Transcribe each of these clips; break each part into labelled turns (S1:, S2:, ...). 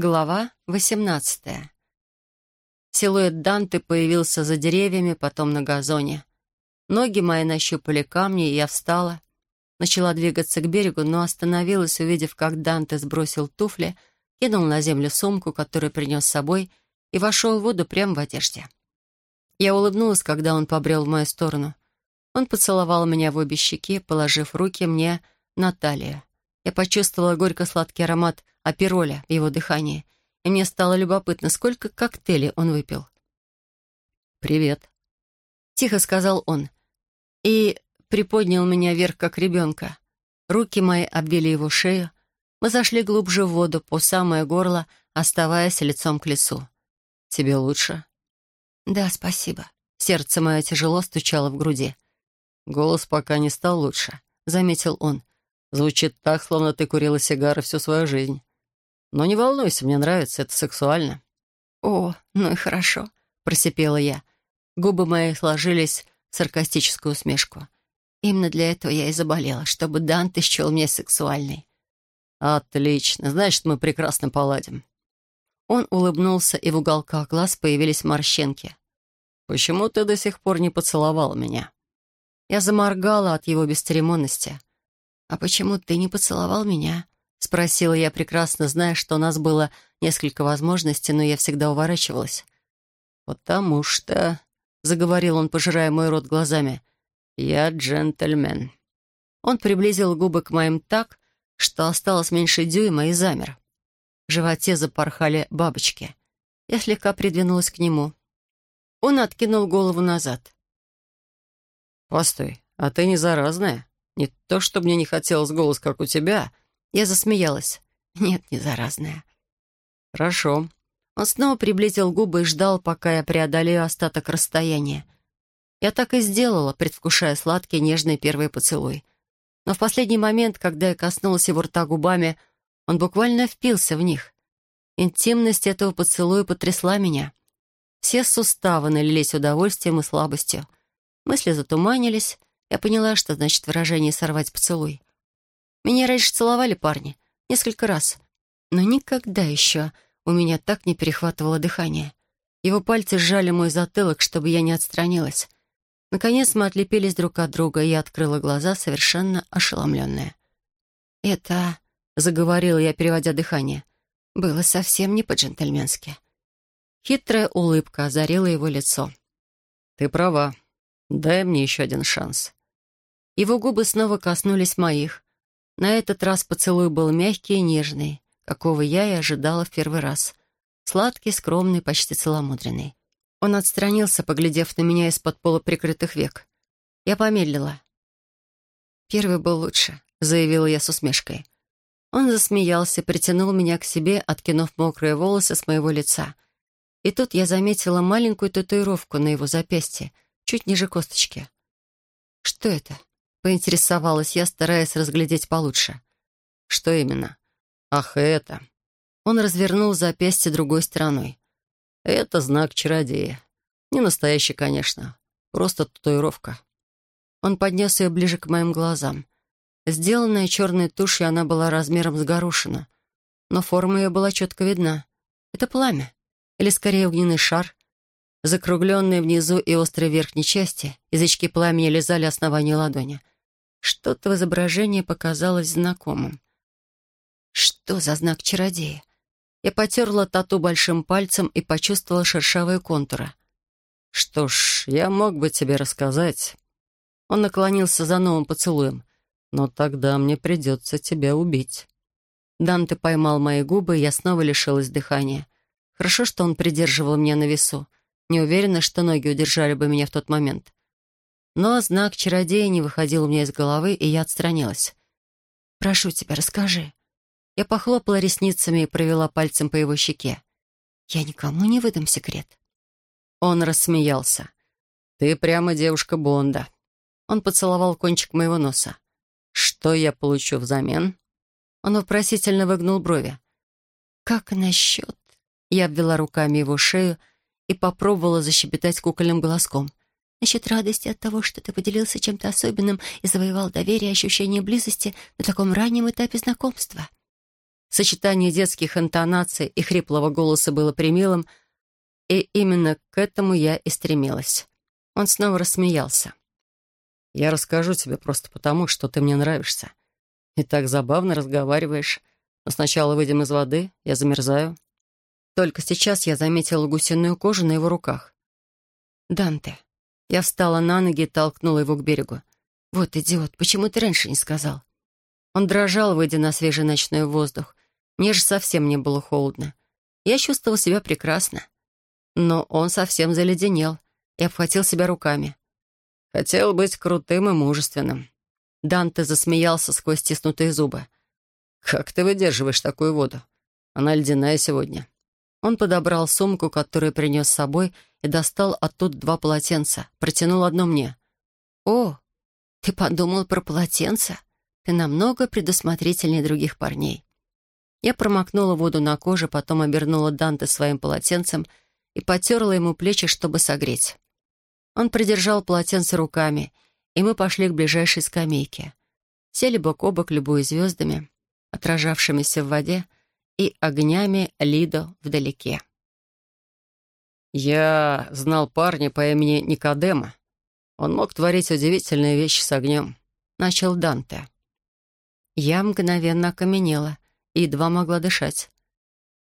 S1: Глава 18 Силуэт Данты появился за деревьями, потом на газоне. Ноги мои нащупали камни, и я встала. Начала двигаться к берегу, но остановилась, увидев, как Данте сбросил туфли, кинул на землю сумку, которую принес с собой, и вошел в воду прямо в одежде. Я улыбнулась, когда он побрел в мою сторону. Он поцеловал меня в обе щеки, положив руки мне на талию. Я почувствовала горько-сладкий аромат апероля в его дыхании, и мне стало любопытно, сколько коктейлей он выпил. «Привет», — тихо сказал он, и приподнял меня вверх, как ребенка. Руки мои обвили его шею. Мы зашли глубже в воду, по самое горло, оставаясь лицом к лицу. «Тебе лучше?» «Да, спасибо». Сердце мое тяжело стучало в груди. «Голос пока не стал лучше», — заметил он. Звучит так, словно ты курила сигары всю свою жизнь. Но не волнуйся, мне нравится, это сексуально». «О, ну и хорошо», — просипела я. Губы мои сложились в саркастическую усмешку. Именно для этого я и заболела, чтобы Данте счел меня сексуальной. «Отлично, значит, мы прекрасно поладим». Он улыбнулся, и в уголках глаз появились морщинки. «Почему ты до сих пор не поцеловал меня?» Я заморгала от его бесцеремонности. «А почему ты не поцеловал меня?» — спросила я, прекрасно зная, что у нас было несколько возможностей, но я всегда уворачивалась. «Потому что...» — заговорил он, пожирая мой рот глазами. «Я джентльмен». Он приблизил губы к моим так, что осталось меньше дюйма и замер. В животе запорхали бабочки. Я слегка придвинулась к нему. Он откинул голову назад. «Постой, а ты не заразная?» Не то, что мне не хотелось голос, как у тебя. Я засмеялась. Нет, не заразная. Хорошо. Он снова приблизил губы и ждал, пока я преодолею остаток расстояния. Я так и сделала, предвкушая сладкий, нежный первый поцелуй. Но в последний момент, когда я коснулась его рта губами, он буквально впился в них. Интимность этого поцелуя потрясла меня. Все суставы налились удовольствием и слабостью. Мысли затуманились, я поняла, что значит выражение «сорвать поцелуй». Меня раньше целовали парни, несколько раз, но никогда еще у меня так не перехватывало дыхание. Его пальцы сжали мой затылок, чтобы я не отстранилась. Наконец мы отлепились друг от друга, и я открыла глаза, совершенно ошеломленная. «Это...» — заговорила я, переводя дыхание. «Было совсем не по-джентльменски». Хитрая улыбка озарила его лицо. «Ты права. Дай мне еще один шанс. Его губы снова коснулись моих. На этот раз поцелуй был мягкий и нежный, какого я и ожидала в первый раз. Сладкий, скромный, почти целомудренный. Он отстранился, поглядев на меня из-под полуприкрытых век. Я помедлила. «Первый был лучше», — заявила я с усмешкой. Он засмеялся, притянул меня к себе, откинув мокрые волосы с моего лица. И тут я заметила маленькую татуировку на его запястье, чуть ниже косточки. «Что это?» Поинтересовалась я, стараясь разглядеть получше. «Что именно?» «Ах, это...» Он развернул запястье другой стороной. «Это знак чародея. Не настоящий, конечно. Просто татуировка». Он поднес ее ближе к моим глазам. Сделанная черной тушью, она была размером с горошину. Но форма ее была четко видна. Это пламя. Или, скорее, огненный шар. Закругленные внизу и острой верхней части, язычки пламени лизали основание ладони. Что-то в изображении показалось знакомым. Что за знак чародея? Я потерла тату большим пальцем и почувствовала шершавые контуры. «Что ж, я мог бы тебе рассказать». Он наклонился за новым поцелуем. «Но тогда мне придется тебя убить». Данте поймал мои губы, и я снова лишилась дыхания. Хорошо, что он придерживал меня на весу. Не уверена, что ноги удержали бы меня в тот момент. Но знак чародея не выходил у меня из головы, и я отстранилась. «Прошу тебя, расскажи». Я похлопала ресницами и провела пальцем по его щеке. «Я никому не выдам секрет». Он рассмеялся. «Ты прямо девушка Бонда». Он поцеловал кончик моего носа. «Что я получу взамен?» Он вопросительно выгнул брови. «Как насчет...» Я обвела руками его шею и попробовала защебетать кукольным голоском насчет радости от того, что ты поделился чем-то особенным и завоевал доверие и ощущение близости на таком раннем этапе знакомства. Сочетание детских интонаций и хриплого голоса было примилым, и именно к этому я и стремилась. Он снова рассмеялся. «Я расскажу тебе просто потому, что ты мне нравишься. И так забавно разговариваешь. Но сначала выйдем из воды, я замерзаю». Только сейчас я заметила гусиную кожу на его руках. «Данте». Я встала на ноги и толкнула его к берегу. «Вот идиот, почему ты раньше не сказал?» Он дрожал, выйдя на свежий ночной воздух. Мне же совсем не было холодно. Я чувствовала себя прекрасно. Но он совсем заледенел и обхватил себя руками. Хотел быть крутым и мужественным. Данте засмеялся сквозь стиснутые зубы. «Как ты выдерживаешь такую воду? Она ледяная сегодня». Он подобрал сумку, которую принес с собой, и достал оттуда два полотенца. Протянул одно мне. «О, ты подумал про полотенце? Ты намного предусмотрительнее других парней». Я промокнула воду на коже, потом обернула Данте своим полотенцем и потерла ему плечи, чтобы согреть. Он придержал полотенце руками, и мы пошли к ближайшей скамейке. Сели бок о бок, любуя звездами, отражавшимися в воде, и огнями Лидо вдалеке. «Я знал парня по имени Никодема. Он мог творить удивительные вещи с огнем», — начал Данте. Я мгновенно окаменела и едва могла дышать.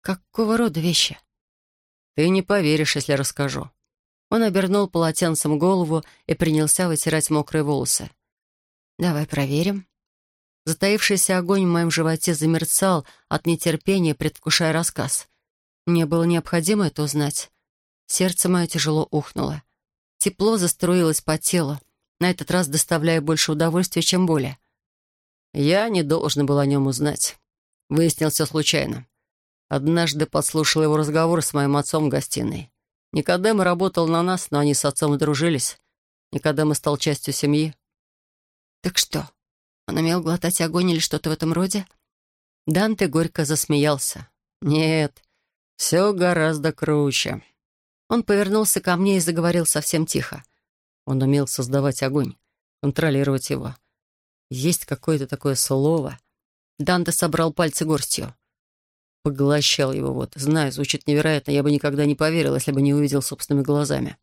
S1: «Какого рода вещи?» «Ты не поверишь, если расскажу». Он обернул полотенцем голову и принялся вытирать мокрые волосы. «Давай проверим». Затаившийся огонь в моем животе замерцал от нетерпения, предвкушая рассказ. Мне было необходимо это узнать. Сердце мое тяжело ухнуло. Тепло заструилось по телу, на этот раз доставляя больше удовольствия, чем боли. Я не должен был о нем узнать. Выяснил все случайно. Однажды подслушал его разговор с моим отцом в гостиной. Никодем работал на нас, но они с отцом дружились. Никодем стал частью семьи. «Так что, он умел глотать огонь или что-то в этом роде?» Данте горько засмеялся. «Нет, все гораздо круче». Он повернулся ко мне и заговорил совсем тихо. Он умел создавать огонь, контролировать его, есть какое-то такое слово. Данте собрал пальцы горстью. Поглощал его вот. Знаю, звучит невероятно. Я бы никогда не поверил, если бы не увидел собственными глазами.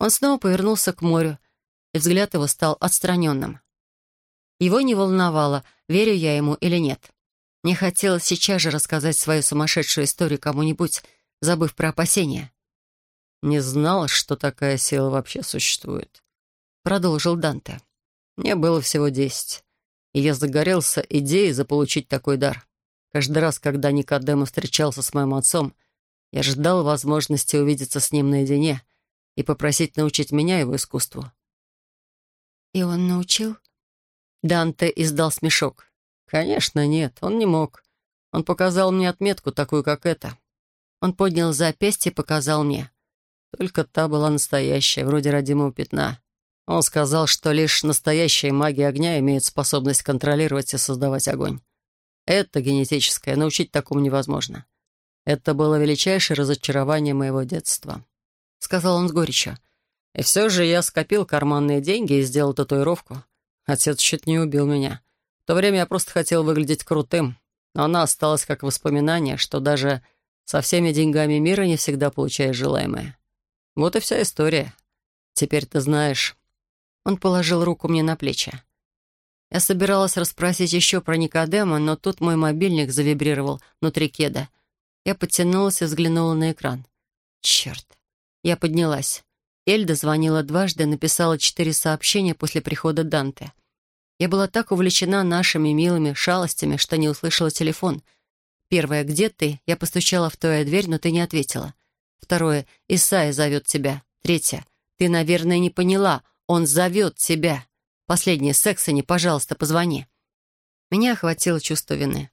S1: Он снова повернулся к морю, и взгляд его стал отстраненным. Его не волновало, верю я ему или нет. Мне хотелось сейчас же рассказать свою сумасшедшую историю кому-нибудь, забыв про опасения. «Не знал, что такая сила вообще существует», — продолжил Данте. Мне было всего десять, и я загорелся идеей заполучить такой дар. Каждый раз, когда Никодема встречался с моим отцом, я ждал возможности увидеться с ним наедине и попросить научить меня его искусству. «И он научил?» Данте издал смешок. «Конечно, нет, он не мог. Он показал мне отметку, такую, как эта. Он поднял запястье и показал мне. Только та была настоящая, вроде родимого пятна. Он сказал, что лишь настоящие маги огня имеют способность контролировать и создавать огонь. Это генетическое, научить такому невозможно. Это было величайшее разочарование моего детства. Сказал он с горечью. И все же я скопил карманные деньги и сделал татуировку. Отец чуть не убил меня. В то время я просто хотел выглядеть крутым, но она осталась как воспоминание, что даже со всеми деньгами мира не всегда получаешь желаемое. Вот и вся история. Теперь ты знаешь. Он положил руку мне на плечи. Я собиралась расспросить еще про Никодема, но тут мой мобильник завибрировал внутри кеда. Я подтянулась и взглянула на экран. Черт. Я поднялась. Эльда звонила дважды, написала четыре сообщения после прихода Данте. Я была так увлечена нашими милыми шалостями, что не услышала телефон. Первое «Где ты?» Я постучала в твою дверь, но ты не ответила. Второе «Исайя зовет тебя». Третье «Ты, наверное, не поняла. Он зовет тебя. Последнее, Сексони, пожалуйста, позвони». Меня охватило чувство вины.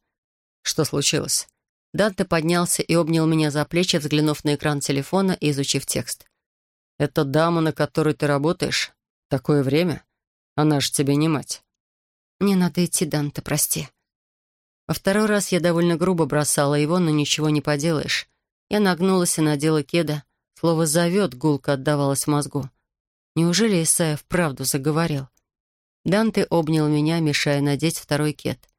S1: Что случилось? Данте поднялся и обнял меня за плечи, взглянув на экран телефона и изучив текст. «Это дама, на которой ты работаешь? Такое время? Она же тебе не мать». «Мне надо идти, Данте, прости». Во второй раз я довольно грубо бросала его, но ничего не поделаешь. Я нагнулась и надела кеда. Слово «зовет» гулко отдавалось мозгу. Неужели Исаев правду заговорил? Данте обнял меня, мешая надеть второй кет.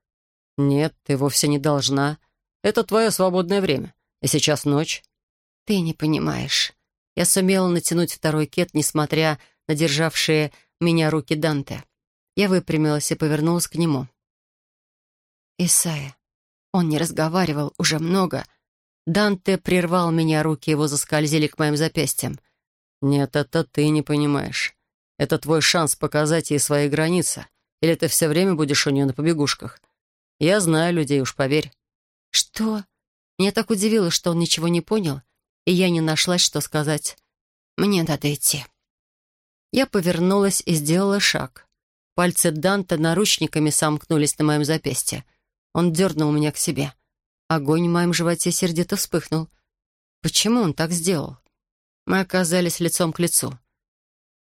S1: «Нет, ты вовсе не должна. Это твое свободное время. И сейчас ночь». «Ты не понимаешь. Я сумела натянуть второй кет, несмотря на державшие меня руки Данте. Я выпрямилась и повернулась к нему. «Исайя». Он не разговаривал уже много. Данте прервал меня, руки его заскользили к моим запястьям. «Нет, это ты не понимаешь. Это твой шанс показать ей свои границы. Или ты все время будешь у нее на побегушках. Я знаю людей, уж поверь». «Что?» Меня так удивило, что он ничего не понял, и я не нашлась, что сказать. «Мне надо идти». Я повернулась и сделала шаг. Пальцы Данта наручниками сомкнулись на моем запястье. Он дернул меня к себе. Огонь в моем животе сердито вспыхнул. Почему он так сделал? Мы оказались лицом к лицу.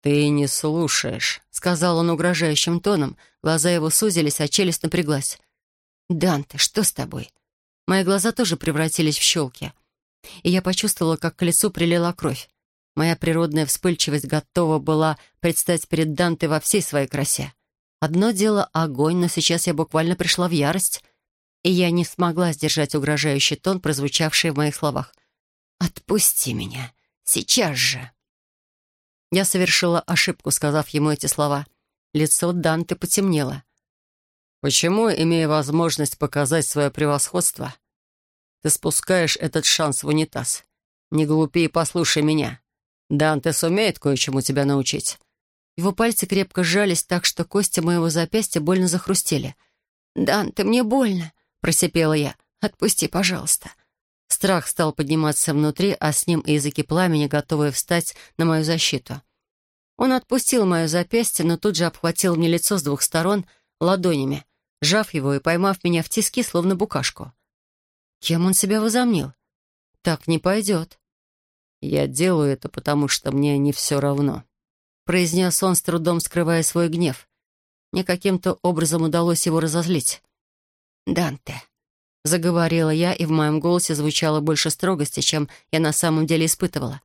S1: «Ты не слушаешь», — сказал он угрожающим тоном. Глаза его сузились, а челюсть напряглась. «Данте, что с тобой?» Мои глаза тоже превратились в щелки. И я почувствовала, как к лицу прилила кровь. Моя природная вспыльчивость готова была предстать перед Данте во всей своей красе. Одно дело — огонь, но сейчас я буквально пришла в ярость, и я не смогла сдержать угрожающий тон, прозвучавший в моих словах. «Отпусти меня! Сейчас же!» Я совершила ошибку, сказав ему эти слова. Лицо Данте потемнело. «Почему, имея возможность показать свое превосходство, ты спускаешь этот шанс в унитаз? Не глупи и послушай меня. Данте сумеет кое-чему тебя научить». Его пальцы крепко сжались так, что кости моего запястья больно захрустели. «Данте, мне больно!» — просипела я. «Отпусти, пожалуйста». Страх стал подниматься внутри, а с ним и языки пламени, готовые встать на мою защиту. Он отпустил мое запястье, но тут же обхватил мне лицо с двух сторон ладонями, сжав его и поймав меня в тиски, словно букашку. Кем он себя возомнил? Так не пойдет. «Я делаю это, потому что мне не все равно», — произнес он, с трудом скрывая свой гнев. Мне каким-то образом удалось его разозлить. «Данте», — заговорила я, и в моем голосе звучало больше строгости, чем я на самом деле испытывала.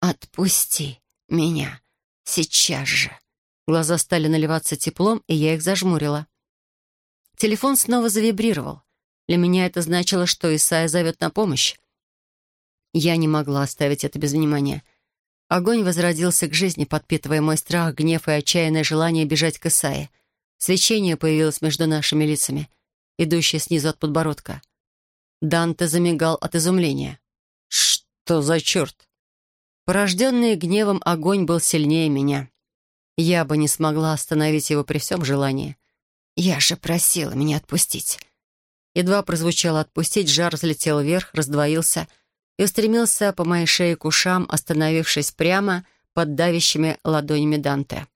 S1: «Отпусти меня сейчас же». Глаза стали наливаться теплом, и я их зажмурила. Телефон снова завибрировал. Для меня это значило, что Исайя зовет на помощь. Я не могла оставить это без внимания. Огонь возродился к жизни, подпитывая мой страх, гнев и отчаянное желание бежать к Исае. Свечение появилось между нашими лицами, идущее снизу от подбородка. Данте замигал от изумления. «Что за черт?» Порожденный гневом огонь был сильнее меня. Я бы не смогла остановить его при всем желании. «Я же просила меня отпустить». Едва прозвучало «отпустить», жар взлетел вверх, раздвоился — и устремился по моей шее к ушам, остановившись прямо под давящими ладонями Данте.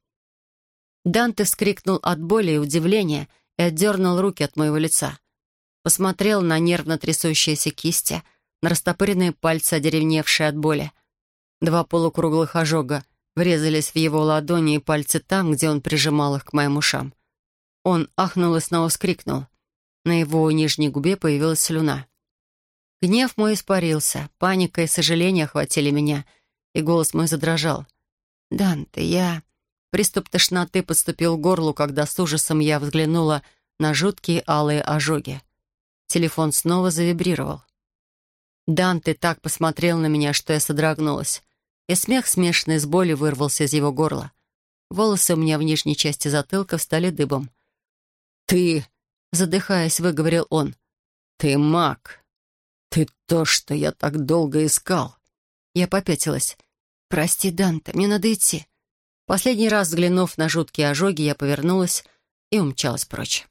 S1: Данте вскрикнул от боли и удивления и отдернул руки от моего лица. Посмотрел на нервно трясущиеся кисти, на растопыренные пальцы, одеревневшие от боли. Два полукруглых ожога врезались в его ладони и пальцы там, где он прижимал их к моим ушам. Он ахнул и снова вскрикнул. На его нижней губе появилась слюна. Гнев мой испарился, паника и сожаление охватили меня, и голос мой задрожал. «Данте, я...» Приступ тошноты подступил к горлу, когда с ужасом я взглянула на жуткие алые ожоги. Телефон снова завибрировал. Данте так посмотрел на меня, что я содрогнулась, и смех, смешанный с болью, вырвался из его горла. Волосы у меня в нижней части затылка встали дыбом. «Ты...» — задыхаясь, выговорил он. «Ты маг!» «Ты то, что я так долго искал!» Я попятилась. «Прости, Данте, мне надо идти». Последний раз взглянув на жуткие ожоги, я повернулась и умчалась прочь.